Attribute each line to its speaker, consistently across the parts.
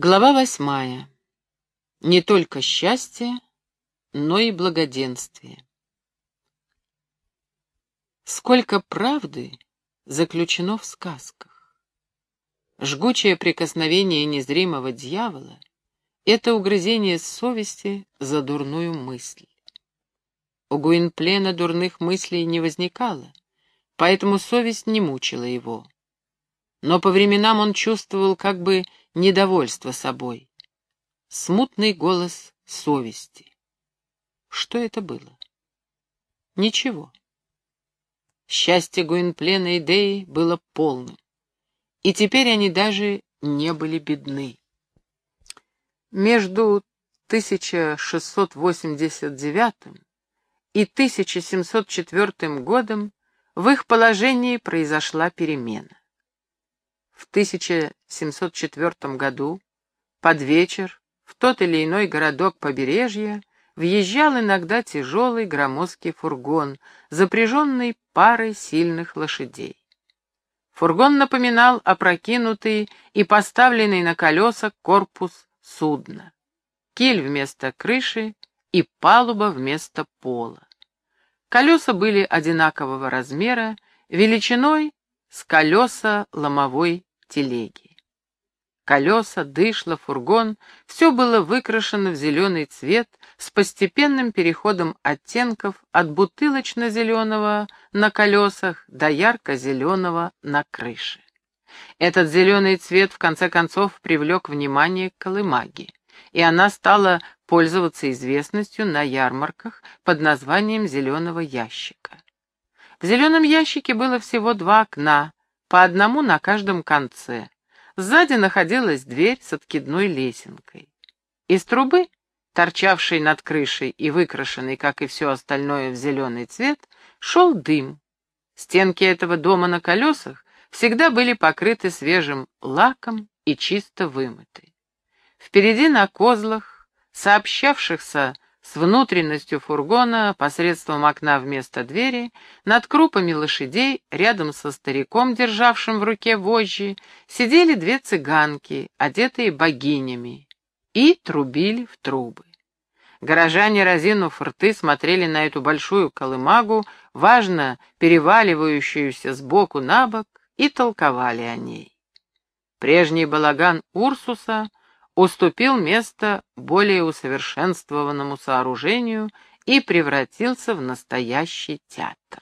Speaker 1: Глава восьмая. Не только счастье, но и благоденствие. Сколько правды заключено в сказках. Жгучее прикосновение незримого дьявола — это угрызение совести за дурную мысль. У Гуинплена дурных мыслей не возникало, поэтому совесть не мучила его. Но по временам он чувствовал как бы недовольство собой. Смутный голос совести. Что это было? Ничего. Счастье Гуинплена и Деи было полным. И теперь они даже не были бедны. Между 1689 и 1704 годом в их положении произошла перемена. В 1704 году под вечер в тот или иной городок побережья въезжал иногда тяжелый громоздкий фургон, запряженный парой сильных лошадей. Фургон напоминал опрокинутый и поставленный на колеса корпус судна, киль вместо крыши и палуба вместо пола. Колеса были одинакового размера, величиной с колеса ломовой телеги. Колеса, дышло, фургон — все было выкрашено в зеленый цвет с постепенным переходом оттенков от бутылочно-зеленого на колесах до ярко-зеленого на крыше. Этот зеленый цвет в конце концов привлек внимание Колымаги, и она стала пользоваться известностью на ярмарках под названием «зеленого ящика». В зеленом ящике было всего два окна, по одному на каждом конце. Сзади находилась дверь с откидной лесенкой. Из трубы, торчавшей над крышей и выкрашенной, как и все остальное, в зеленый цвет, шел дым. Стенки этого дома на колесах всегда были покрыты свежим лаком и чисто вымыты. Впереди на козлах, сообщавшихся с внутренностью фургона, посредством окна вместо двери, над крупами лошадей, рядом со стариком, державшим в руке вожжи, сидели две цыганки, одетые богинями, и трубили в трубы. Горожане, разинув рты, смотрели на эту большую колымагу, важно переваливающуюся сбоку на бок, и толковали о ней. Прежний балаган Урсуса уступил место более усовершенствованному сооружению и превратился в настоящий театр.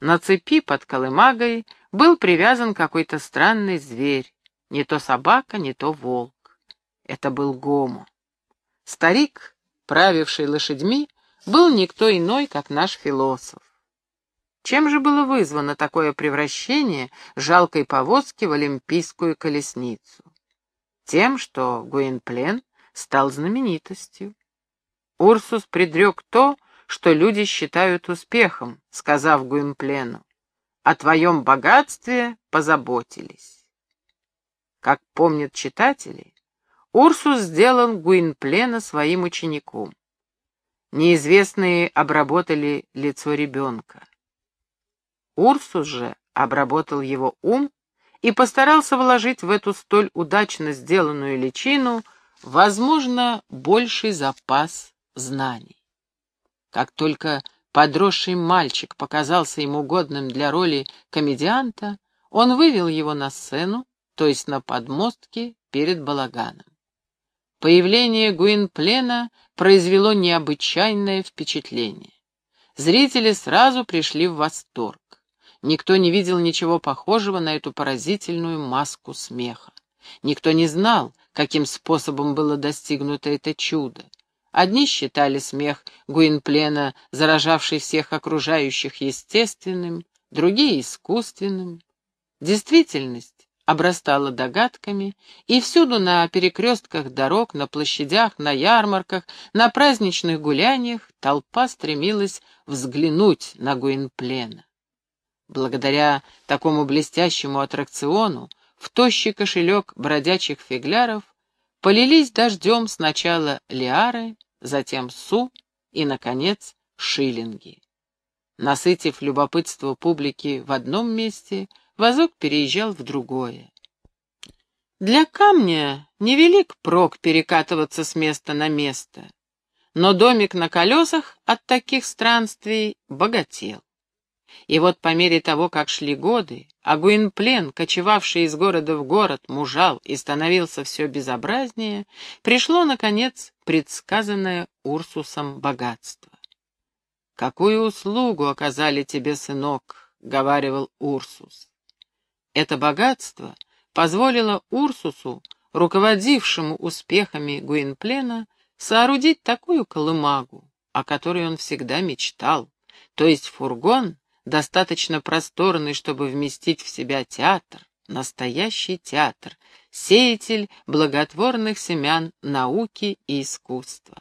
Speaker 1: На цепи под колымагой был привязан какой-то странный зверь, не то собака, не то волк. Это был Гому. Старик, правивший лошадьми, был никто иной, как наш философ. Чем же было вызвано такое превращение жалкой повозки в олимпийскую колесницу? Тем, что Гуинплен стал знаменитостью. Урсус предрек то, что люди считают успехом, сказав Гуинплену, «О твоем богатстве позаботились». Как помнят читатели, Урсус сделал Гуинплена своим учеником. Неизвестные обработали лицо ребенка. Урсус же обработал его ум и постарался вложить в эту столь удачно сделанную личину, возможно, больший запас знаний. Как только подросший мальчик показался ему годным для роли комедианта, он вывел его на сцену, то есть на подмостке перед балаганом. Появление Гуинплена произвело необычайное впечатление. Зрители сразу пришли в восторг. Никто не видел ничего похожего на эту поразительную маску смеха. Никто не знал, каким способом было достигнуто это чудо. Одни считали смех Гуинплена, заражавший всех окружающих, естественным, другие — искусственным. Действительность обрастала догадками, и всюду на перекрестках дорог, на площадях, на ярмарках, на праздничных гуляниях толпа стремилась взглянуть на Гуинплена. Благодаря такому блестящему аттракциону в тощий кошелек бродячих фигляров полились дождем сначала лиары, затем су и, наконец, шиллинги. Насытив любопытство публики в одном месте, вазок переезжал в другое. Для камня невелик прок перекатываться с места на место, но домик на колесах от таких странствий богател. И вот по мере того, как шли годы, а Гуинплен, кочевавший из города в город, мужал и становился все безобразнее, пришло, наконец, предсказанное Урсусом богатство. «Какую услугу оказали тебе, сынок?» — говаривал Урсус. Это богатство позволило Урсусу, руководившему успехами Гуинплена, соорудить такую колымагу, о которой он всегда мечтал, то есть фургон, достаточно просторный, чтобы вместить в себя театр, настоящий театр, сеятель благотворных семян науки и искусства.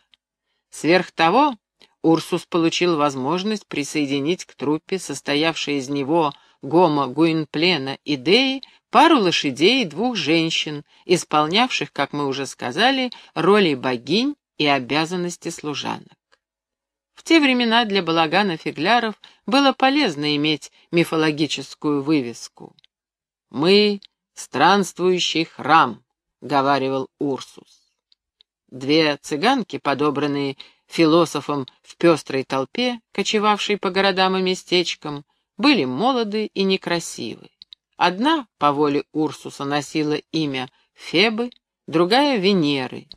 Speaker 1: Сверх того, Урсус получил возможность присоединить к труппе, состоявшей из него Гома, Гуинплена и Деи, пару лошадей и двух женщин, исполнявших, как мы уже сказали, роли богинь и обязанности служанок. В те времена для балагана-фигляров было полезно иметь мифологическую вывеску. «Мы — странствующий храм», — говаривал Урсус. Две цыганки, подобранные философом в пестрой толпе, кочевавшей по городам и местечкам, были молоды и некрасивы. Одна, по воле Урсуса, носила имя Фебы, другая — Венеры.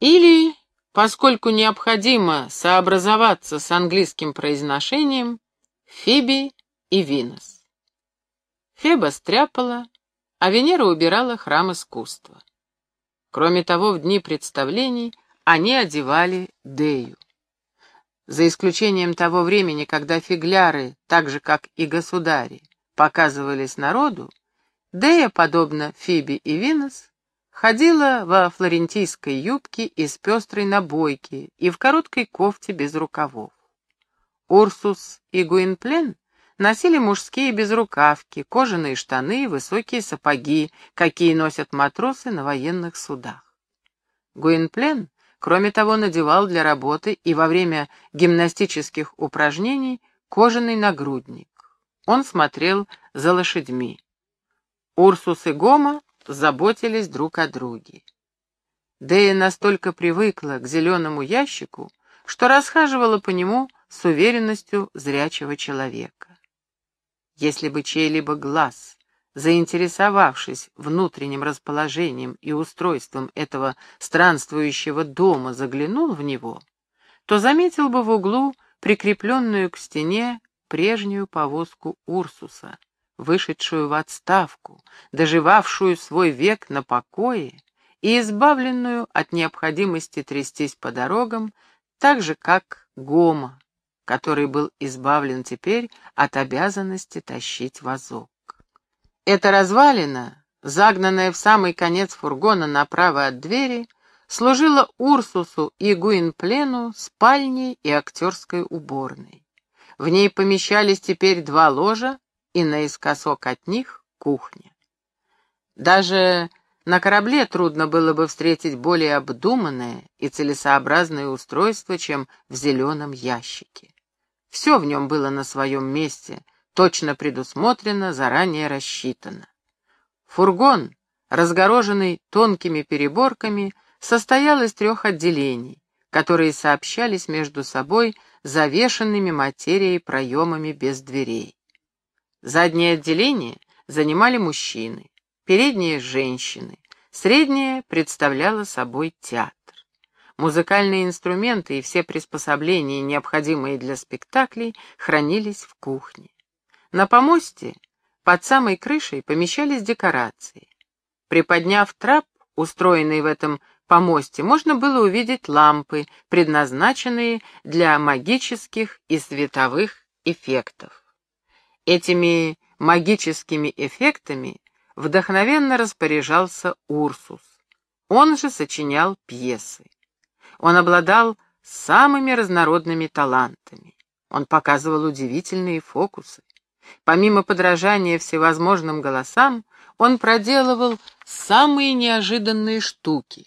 Speaker 1: Или поскольку необходимо сообразоваться с английским произношением Фиби и Винос. Феба стряпала, а Венера убирала храм искусства. Кроме того, в дни представлений они одевали Дею. За исключением того времени, когда фигляры, так же как и государи, показывались народу, Дея, подобно Фиби и Винос, Ходила во флорентийской юбке из пестрой набойки и в короткой кофте без рукавов. Урсус и Гуинплен носили мужские безрукавки, кожаные штаны и высокие сапоги, какие носят матросы на военных судах. Гуинплен, кроме того, надевал для работы и во время гимнастических упражнений кожаный нагрудник. Он смотрел за лошадьми. Урсус и Гома заботились друг о друге. Дэя настолько привыкла к зеленому ящику, что расхаживала по нему с уверенностью зрячего человека. Если бы чей-либо глаз, заинтересовавшись внутренним расположением и устройством этого странствующего дома, заглянул в него, то заметил бы в углу прикрепленную к стене прежнюю повозку Урсуса, вышедшую в отставку, доживавшую свой век на покое и избавленную от необходимости трястись по дорогам, так же, как Гома, который был избавлен теперь от обязанности тащить вазок. Эта развалина, загнанная в самый конец фургона направо от двери, служила Урсусу и Гуинплену спальней и актерской уборной. В ней помещались теперь два ложа и наискосок от них кухня. Даже на корабле трудно было бы встретить более обдуманное и целесообразное устройство, чем в зеленом ящике. Все в нем было на своем месте, точно предусмотрено, заранее рассчитано. Фургон, разгороженный тонкими переборками, состоял из трех отделений, которые сообщались между собой завешенными материей проемами без дверей. Заднее отделение занимали мужчины, передние — женщины, среднее представляло собой театр. Музыкальные инструменты и все приспособления, необходимые для спектаклей, хранились в кухне. На помосте под самой крышей помещались декорации. Приподняв трап, устроенный в этом помосте, можно было увидеть лампы, предназначенные для магических и световых эффектов. Этими магическими эффектами вдохновенно распоряжался Урсус. Он же сочинял пьесы. Он обладал самыми разнородными талантами. Он показывал удивительные фокусы. Помимо подражания всевозможным голосам, он проделывал самые неожиданные штуки.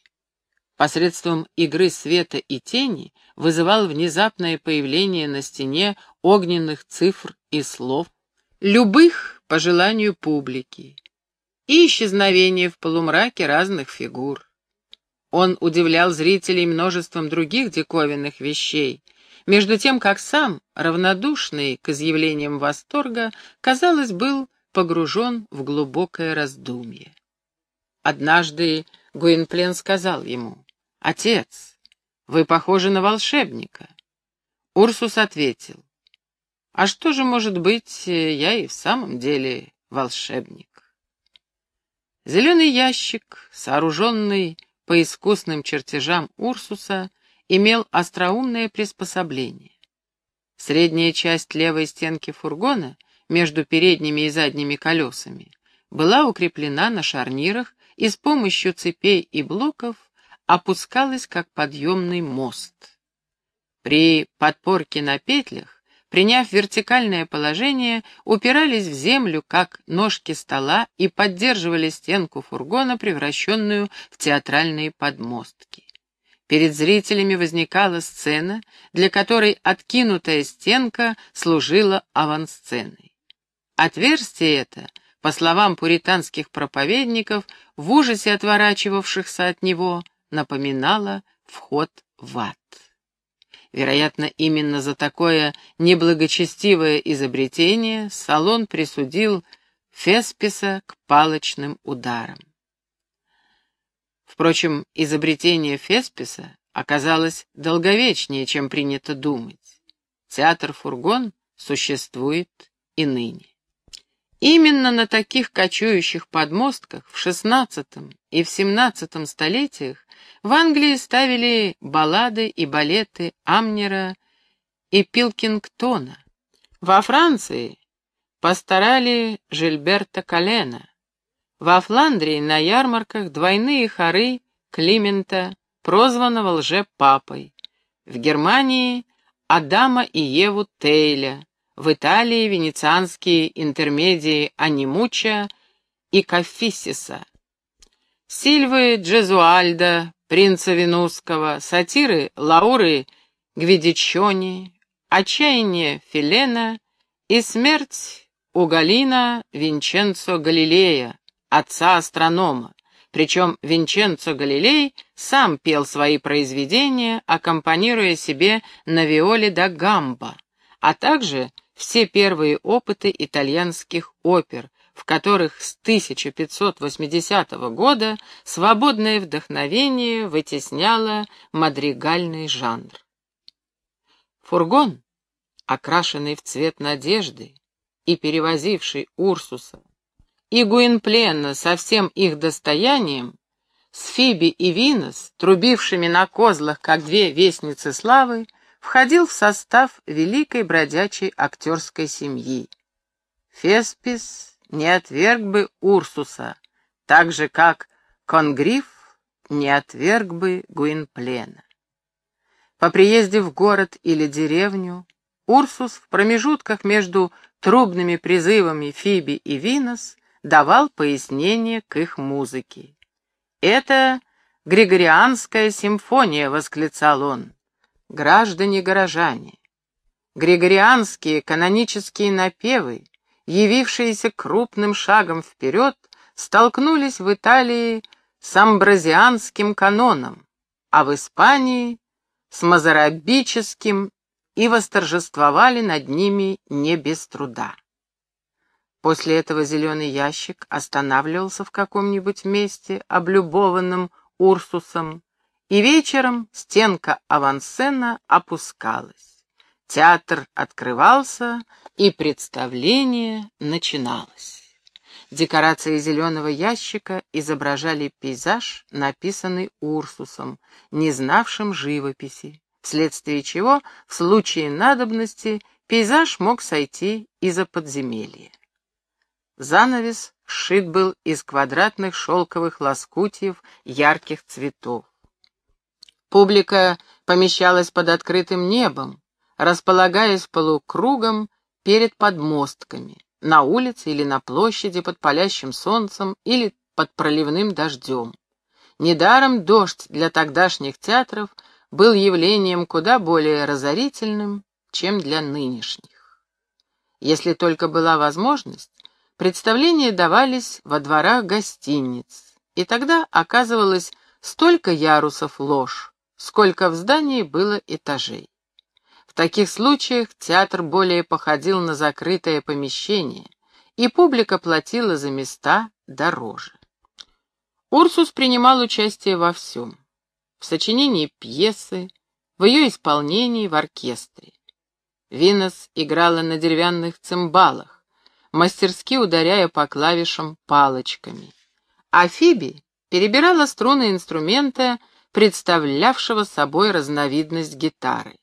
Speaker 1: Посредством игры света и тени вызывал внезапное появление на стене огненных цифр и слов, любых по желанию публики. и исчезновение в полумраке разных фигур. Он удивлял зрителей множеством других диковинных вещей, между тем как сам, равнодушный к изъявлениям восторга, казалось, был погружен в глубокое раздумье. Однажды Гуинплен сказал ему, «Отец, вы похожи на волшебника». Урсус ответил, «А что же может быть, я и в самом деле волшебник?» Зеленый ящик, сооруженный по искусным чертежам Урсуса, имел остроумное приспособление. Средняя часть левой стенки фургона, между передними и задними колесами, была укреплена на шарнирах и с помощью цепей и блоков опускалась как подъемный мост. При подпорке на петлях приняв вертикальное положение, упирались в землю, как ножки стола, и поддерживали стенку фургона, превращенную в театральные подмостки. Перед зрителями возникала сцена, для которой откинутая стенка служила авансценой. Отверстие это, по словам пуританских проповедников, в ужасе отворачивавшихся от него, напоминало вход в ад. Вероятно, именно за такое неблагочестивое изобретение салон присудил Фесписа к палочным ударам. Впрочем, изобретение Фесписа оказалось долговечнее, чем принято думать. Театр-фургон существует и ныне. Именно на таких кочующих подмостках в XVI и в XVII столетиях в Англии ставили баллады и балеты Амнера и Пилкингтона. Во Франции постарали Жильберта Калена. Во Фландрии на ярмарках двойные хоры Климента, прозванного лже-папой. В Германии Адама и Еву Тейля. В Италии венецианские интермедии Анимуча и Каффисиса. Сильвы Джезуальда, принца Венусского, сатиры Лауры Гвидичони, отчаяние Филена и смерть у Галина Винченцо Галилея, отца астронома. Причем Винченцо Галилей сам пел свои произведения, аккомпанируя себе на виоле да гамба, а также все первые опыты итальянских опер, в которых с 1580 года свободное вдохновение вытесняло мадригальный жанр. Фургон, окрашенный в цвет надежды и перевозивший Урсуса, и Гуинплена со всем их достоянием, с Фиби и Винос, трубившими на козлах, как две вестницы славы, входил в состав великой бродячей актерской семьи. Феспис не отверг бы Урсуса, так же, как Конгриф не отверг бы Гуинплена. По приезде в город или деревню Урсус в промежутках между трубными призывами Фиби и Винос давал пояснение к их музыке. «Это Григорианская симфония», — восклицал он. «Граждане-горожане, Григорианские канонические напевы явившиеся крупным шагом вперед, столкнулись в Италии с амбразианским каноном, а в Испании — с мазарабическим и восторжествовали над ними не без труда. После этого зеленый ящик останавливался в каком-нибудь месте, облюбованном Урсусом, и вечером стенка авансцена опускалась. Театр открывался, и представление начиналось. Декорации зеленого ящика изображали пейзаж, написанный Урсусом, не знавшим живописи, вследствие чего, в случае надобности, пейзаж мог сойти из-за подземелья. Занавес сшит был из квадратных шелковых лоскутьев ярких цветов. Публика помещалась под открытым небом, располагаясь полукругом перед подмостками, на улице или на площади под палящим солнцем или под проливным дождем. Недаром дождь для тогдашних театров был явлением куда более разорительным, чем для нынешних. Если только была возможность, представления давались во дворах гостиниц, и тогда оказывалось столько ярусов ложь, сколько в здании было этажей. Таких случаях театр более походил на закрытое помещение, и публика платила за места дороже. Урсус принимал участие во всем. В сочинении пьесы, в ее исполнении в оркестре. Винос играла на деревянных цимбалах, мастерски ударяя по клавишам палочками. А Фиби перебирала струны инструмента, представлявшего собой разновидность гитары.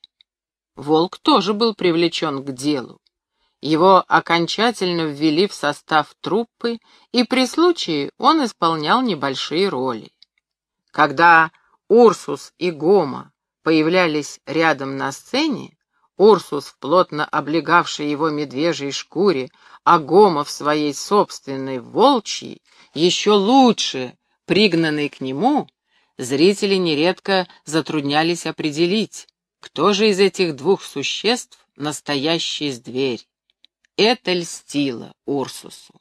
Speaker 1: Волк тоже был привлечен к делу. Его окончательно ввели в состав труппы, и при случае он исполнял небольшие роли. Когда Урсус и Гома появлялись рядом на сцене, Урсус в плотно облегавшей его медвежьей шкуре, а Гома в своей собственной волчьей, еще лучше пригнанный к нему, зрители нередко затруднялись определить, кто же из этих двух существ настоящий зверь. Это льстило Урсусу.